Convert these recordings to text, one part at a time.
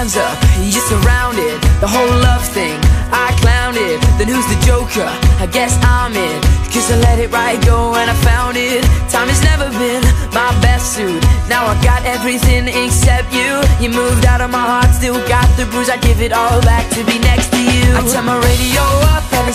time's up, you're surrounded. The whole love thing, I clowned it. Then who's the joker? I guess I'm in. Cause I let it right go and I found it. Time has never been my best suit. Now I got everything except you. You moved out of my heart, still got the bruise. I give it all back to be next to you. I turn my radio up every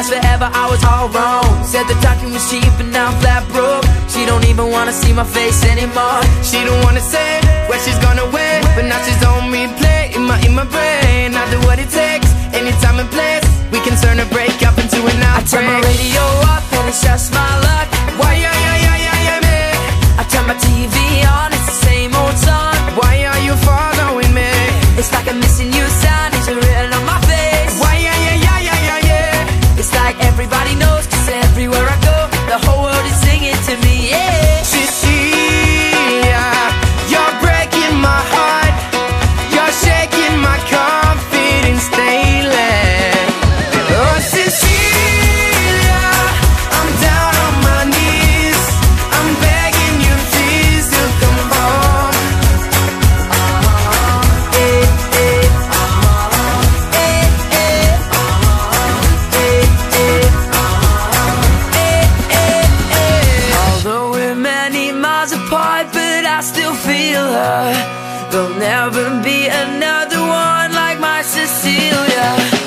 last forever, I was all wrong. Said the talking was cheap and now I'm flat broke. She don't even wanna see my face anymore. She don't wanna say where she's gonna win But now she's on replay in my, in my brain. I still feel her. There'll never be another one like my Cecilia.